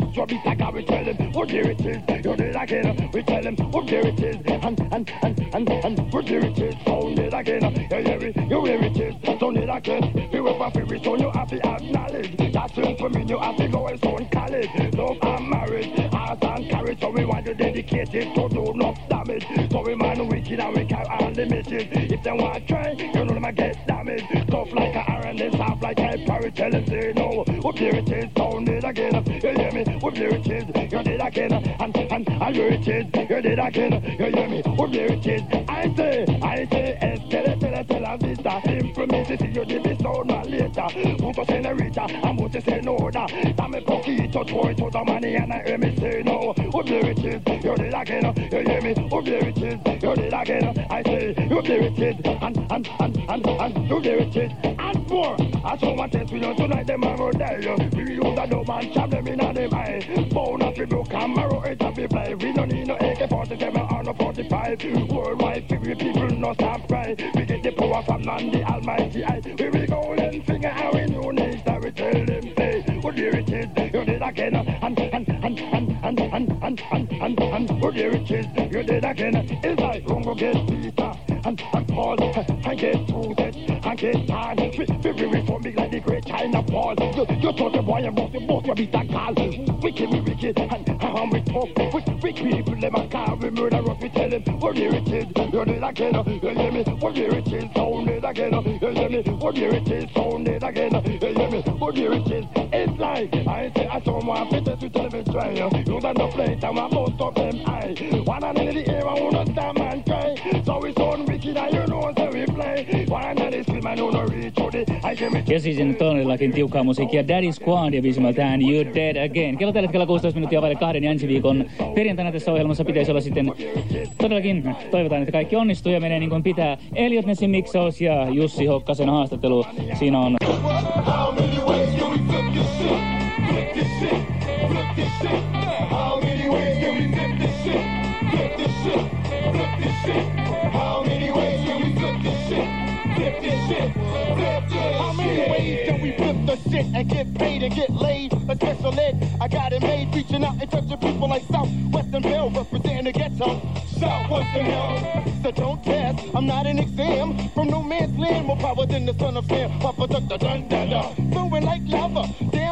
bust your beat like we tell them, what the riches? You did again. We tell them, what the riches? And, and, and, and, and, what the riches? Sound it again. You hear me? You hear it is. Sound it again. We will for free, so you have to acknowledge. That's simple, mean you have to go and sound college. Love and marriage, heart and carriage. So we want to dedicate it to do no damage. So we man wicked and we all the mission. If they want to try, you know them a get damaged. Tough like a iron, they soft like a parrot. Tell them say no. What here it is, sound it again. You hear me? What here it is, you did again. And, and, and here it is, you did again. You hear me? What here it is, I say, I say, es, tell transistor Information to you, give me sound man later. Who to generator, I'm what you say no order Damn me pocket, touch to the money And I hear me say no. Who be riches, you did again You hear me, who be riches, you did again I say, you be riches And, and, and, and, and, you be riches And more, I so want this with you Tonight them I will tell you. We use a dope man, chop them in a them Bone up, we broke camera, it up, we play We don't need no AK-47 or no 45 Worldwide, we people no stop cry power from none, the almighty eye. We will golden finger, and we know next time we tell them, say, what here it is, you did again, and, and, and, and, and, and, and, and, and, and, what here it is, you did again. It's like, Rungo get Peter, and, and Paul, and get Moses, and get Tan. We, we, we, for me like the great China Paul. You, you thought the boy and both, you both, you beat that call. Wicked, we wicked, and, and we talk. We, we people, them a car, we murder us, we tell them, what here it is, you did again, you hear me, what here it is, sound it again, you hear me, what here it is, sound it again, you hear me, what here it is, it's like, I say, I saw my them it's try, you don't know play, time I most of them eye, one hand in the air, I wanna stand man cry, so we sound Ja siis sinne todellakin tiukkaa musiikkia Daddy Squad ja biisimaltään You Dead Again. Kello tällä hetkellä 16 minuuttia vaille kahden ja ensi viikon perjantaina tässä ohjelmassa pitäisi olla sitten todellakin toivotaan, että kaikki onnistuu ja menee niin kuin pitää. Elliot Nessin miksaus ja Jussi Hokkasen haastattelu. Siinä on How many ways the shit and get paid and get laid? Attention lit, I got it made, reaching out and touching people like Southwestern Bell, representing the ghetto. Southwestern Bell. So don't test, I'm not an exam. From no man's land, more power than the son of Sam. Papa dun dun dun dun dun. Flowing like lava,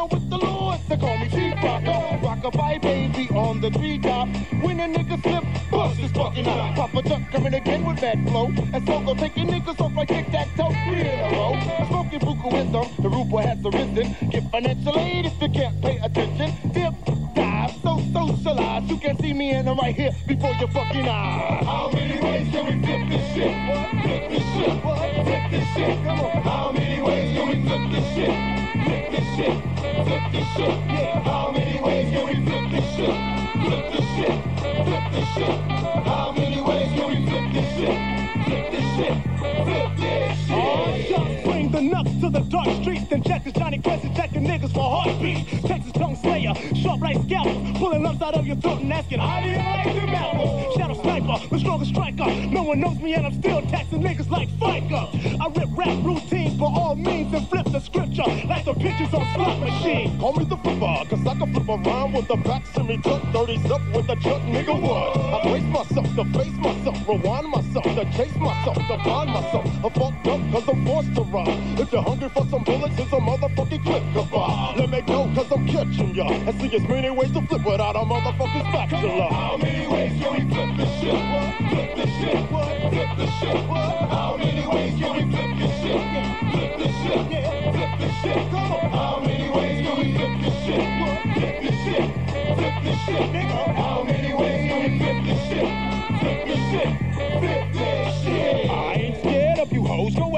down with the Lord. They call me Chief Rocker. Rockabye baby on the treetop. When a nigga slip, bust his fucking eye. Papa Duck coming again with that flow. And so go taking niggas off like tic tac toe. In a row. Smoking buku wisdom, the rupa has arisen. Get financial aid if you can't pay attention. Dip, dive, so socialize. You can't see me and I'm right here before your fucking eyes. How many ways can we flip this shit? Flip this shit, flip this shit. Come on. How many ways can we flip this shit? Flip this shit, flip this shit. How many ways can we flip this shit? Flip this shit, flip this shit. How many ways can we flip this shit? Flip this shit, flip this shit. Bring the nuts to the dark streets and check this Jonny Quest checking niggas for heartbeats. Texas tongue slayer, sharp right scalpels, pulling lumps out of your throat and asking, how do you like them apples? Shadow sniper, the strongest striker. No one knows me and I'm still taxing niggas like FICA. I rip rap routines for all means and flip the scripture like the pictures on slot machine. Call me the flipper, cause I can flip around with the back semi truck, 30s up with the truck, nigga what? I brace myself to face myself, rewind myself, to chase myself, to find myself. I'm fucked up cause I'm forced to run. If you're hungry for some bullets, here's a motherfucking clip goodbye. Let me go cause I'm catching ya. And see as many ways to flip without a motherfucking spatula. How many ways can we flip this shit? Flip this shit, flip this shit. How many ways can we flip this shit? Flip this shit, flip this shit. How many ways can we flip this shit? Flip this shit, flip this shit. How many ways can we flip this shit? Flip this shit, flip this shit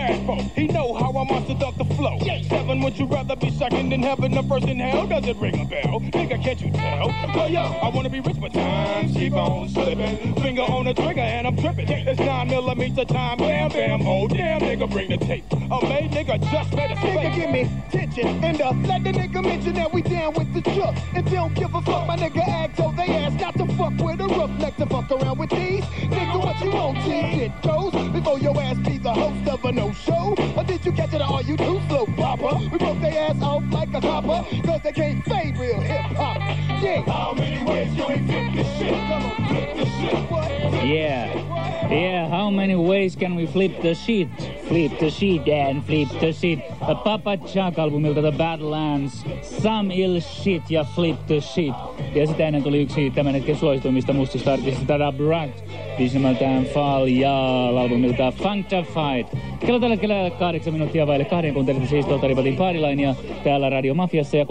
ass, bro. He know how I'm deduct the flow. Seven, would you rather be second in heaven or first in hell? Does it ring a bell? Nigga, can't you tell? Well, yo, I wanna be rich, but time keep on slipping. Finger on the trigger and I'm tripping. It's nine millimeter time, bam, bam. Oh, damn, nigga, bring the tape. A made nigga just better Nigga, give me tension and uh, let the nigga mention that we down with the truck. And don't give a fuck, my nigga act told they ass not to fuck with a roughneck to fuck around with these. Nigga, what you want, T? It goes before your ass be the host of a no show. Or you catch it? Or are too slow, Papa? We broke their ass off like a copper, cause they can't fade real hip hop. Yeah. How many ways can we flip this shit? Come on, flip this shit. What? Yeah. Yeah, how many ways can we flip the sheet? Flip the sheet and flip the shit. A Papa Chuck-albumilta The Badlands. Some ill shit ja flip the shit. Ja sitä ennen tuli yksi tämän hetken suosituimmista mustista artistista Da Brat. Biisimeltään Fall Jaal albumilta Functified. Kello tällä hetkellä kahdeksan minuuttia vaille kahden kuuntelette siis tuolta Ripatin Paarilinea täällä Radio Mafiassa. Ja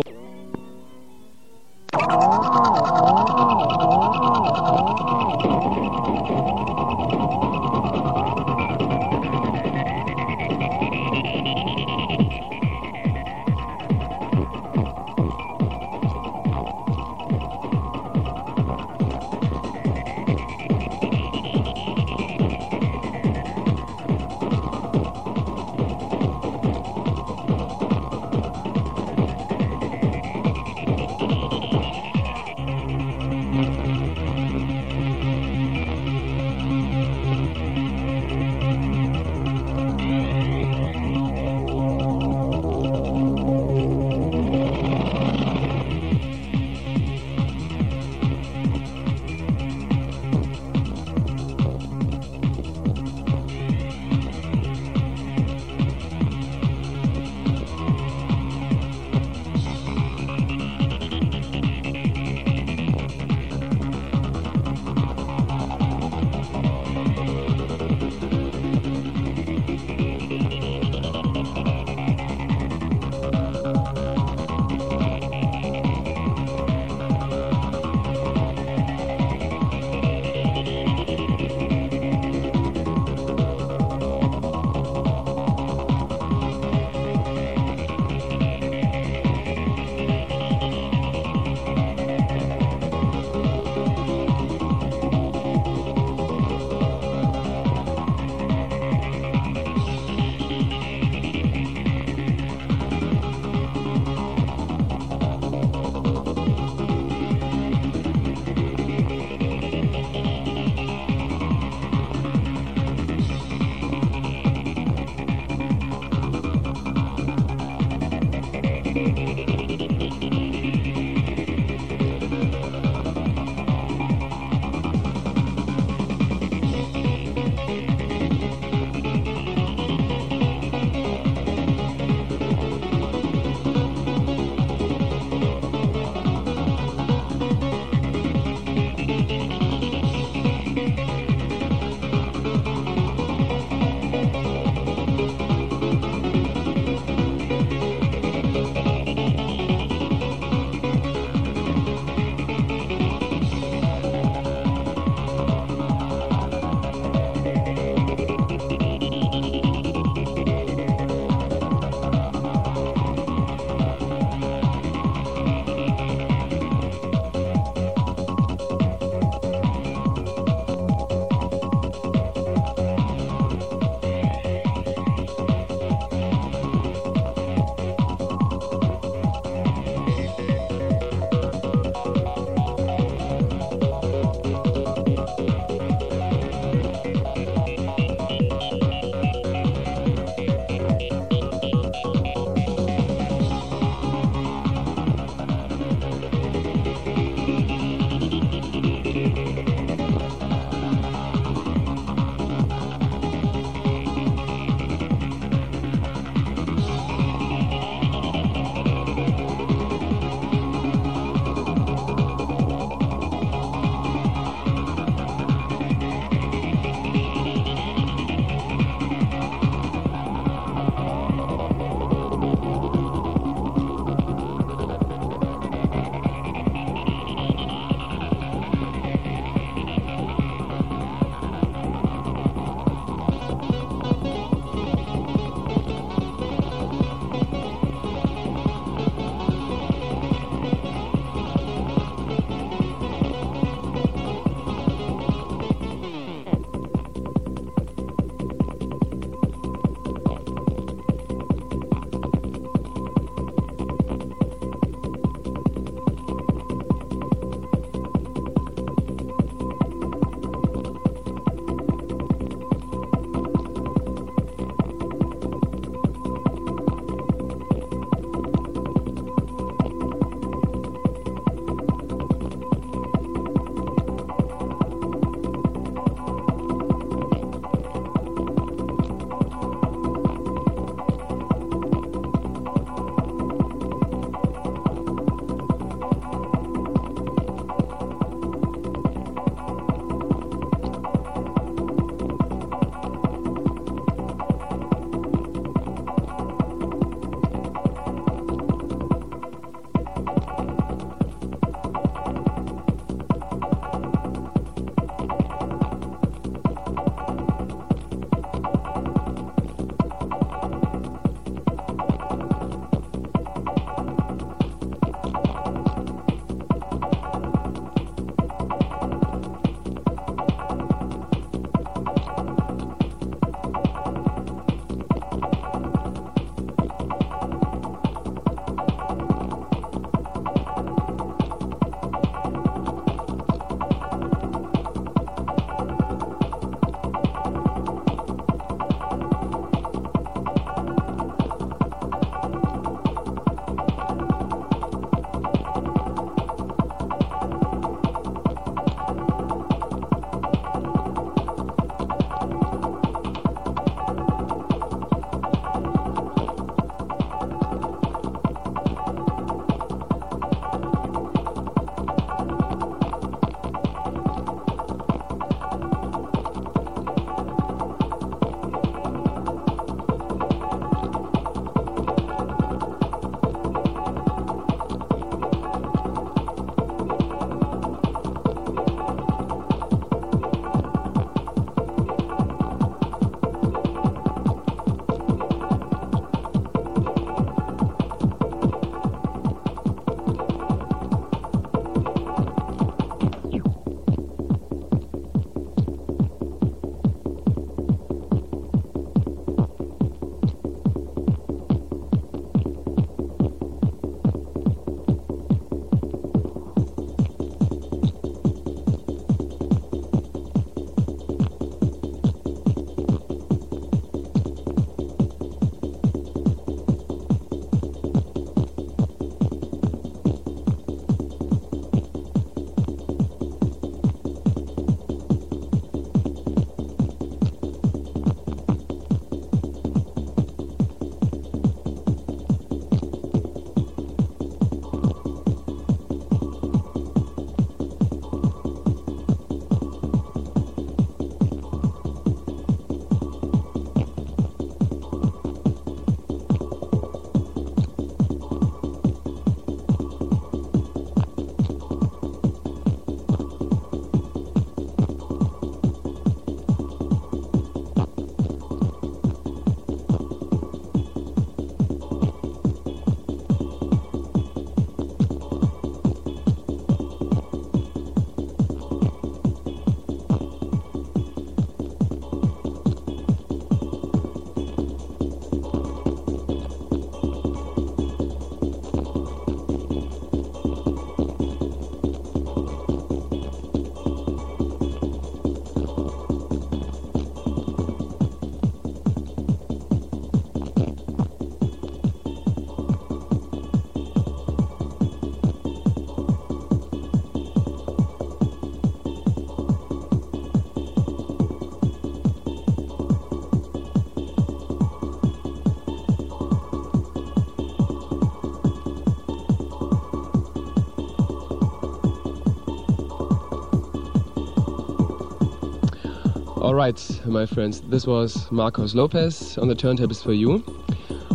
right, my friends, this was Marcos Lopez on the turntables for you.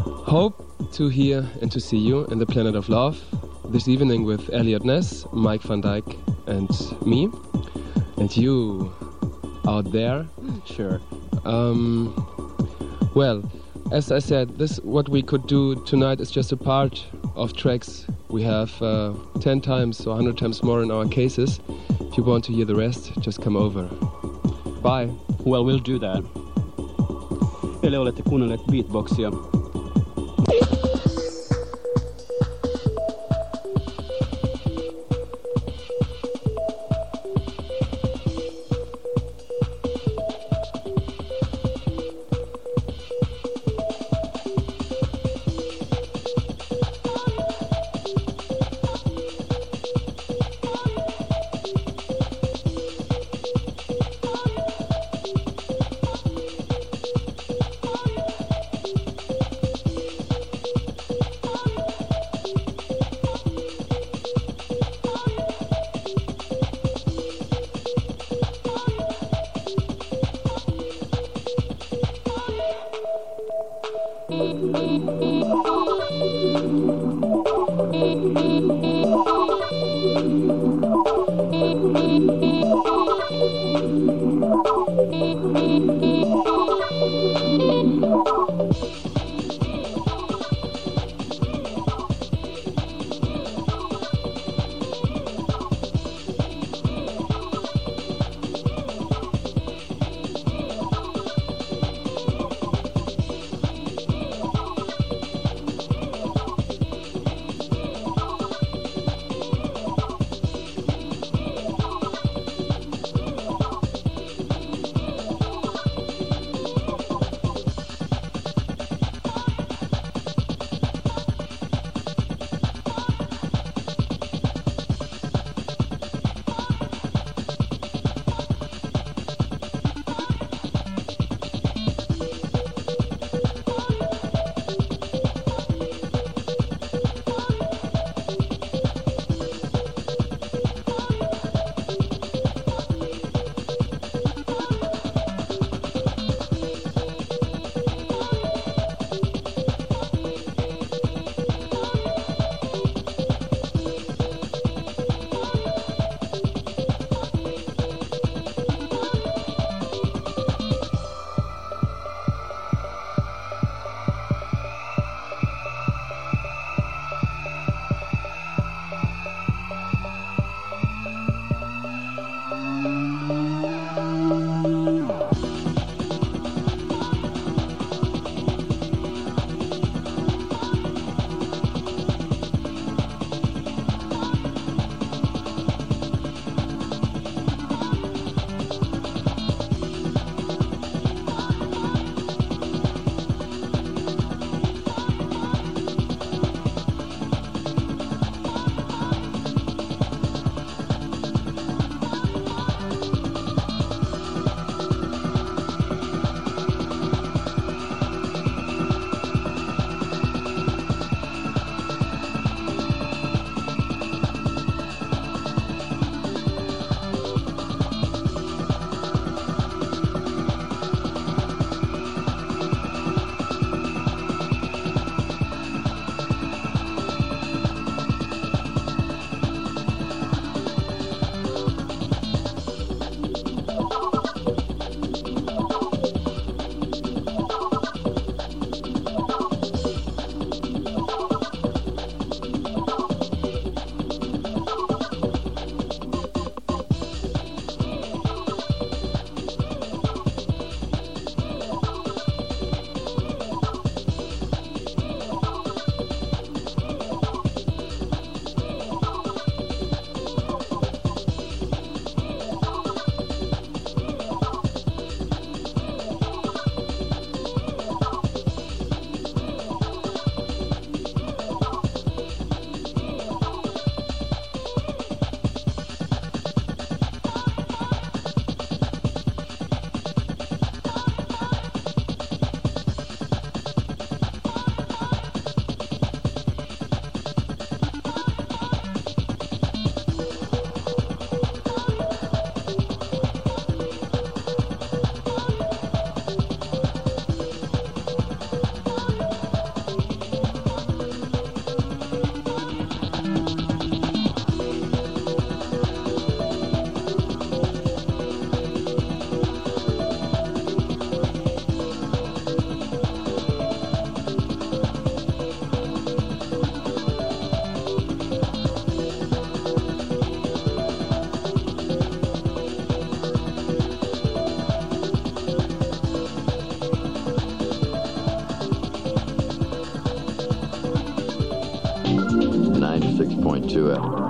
Hope to hear and to see you in the Planet of Love this evening with Elliot Ness, Mike van Dyke, and me. And you out there. Sure. Um, well, as I said, this what we could do tonight is just a part of tracks we have uh, 10 times or 100 times more in our cases. If you want to hear the rest, just come over. Bye. Well, we'll do that. Eli olette kuunnelleet beatboxia. Six point two FM.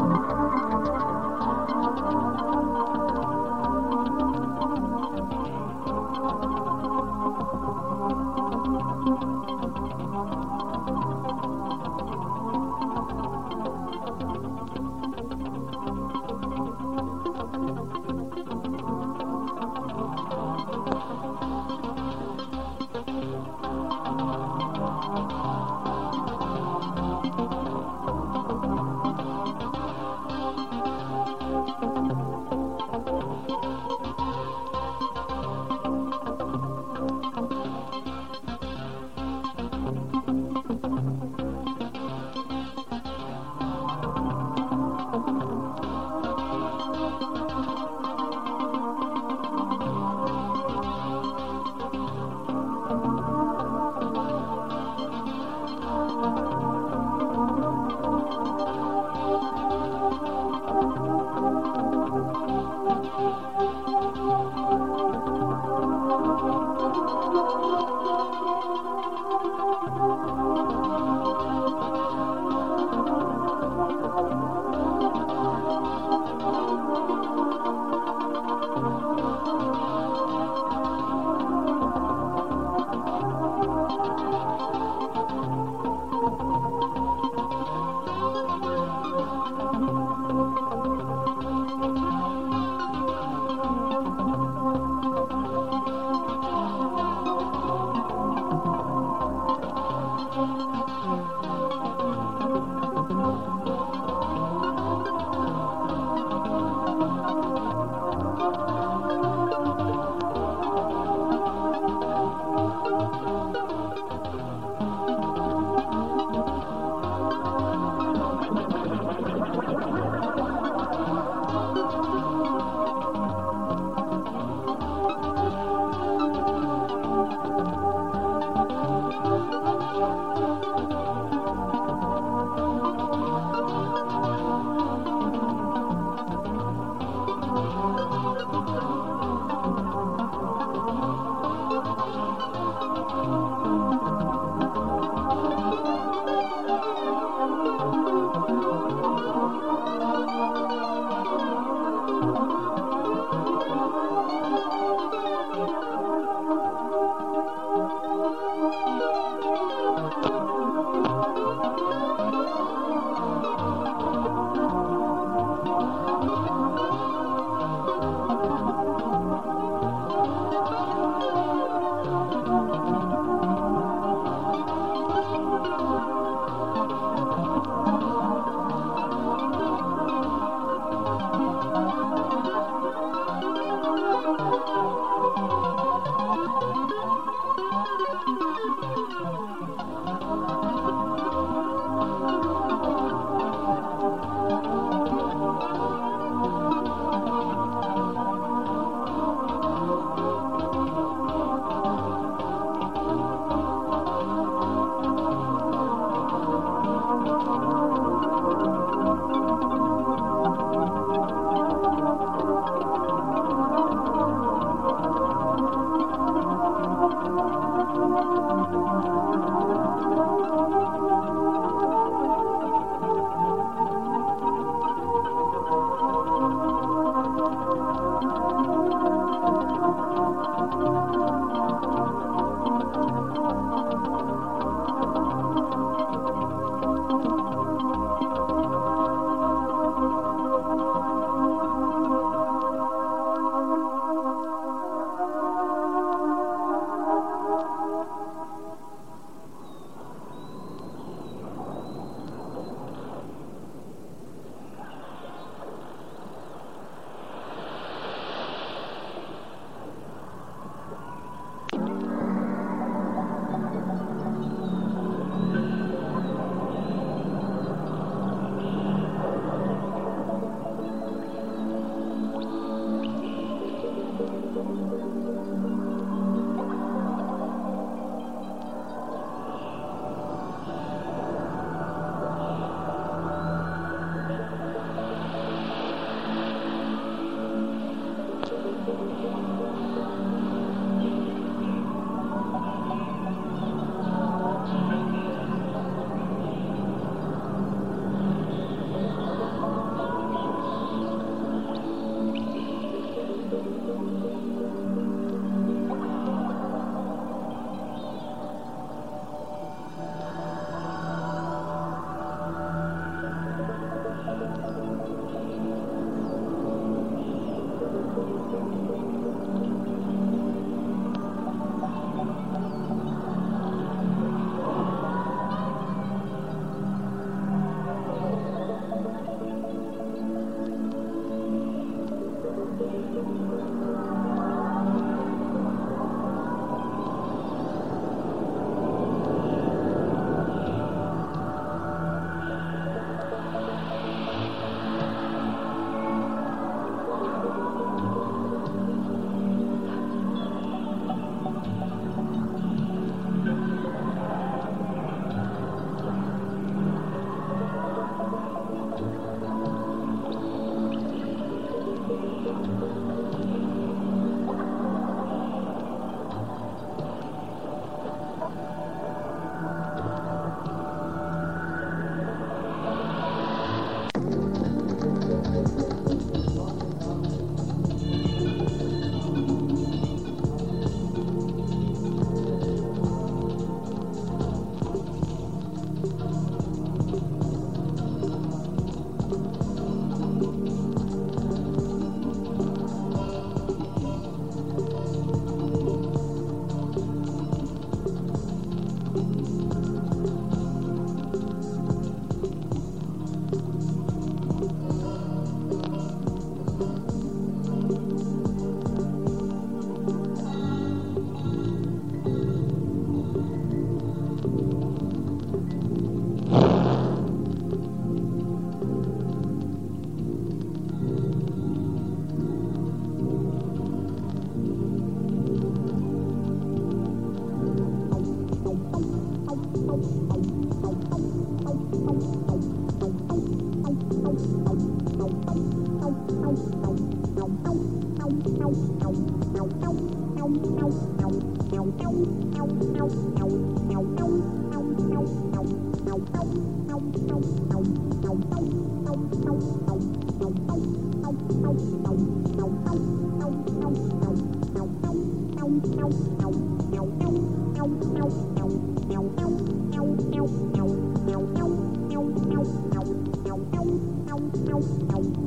Thank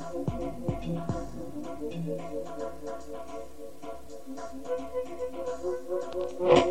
Thank you.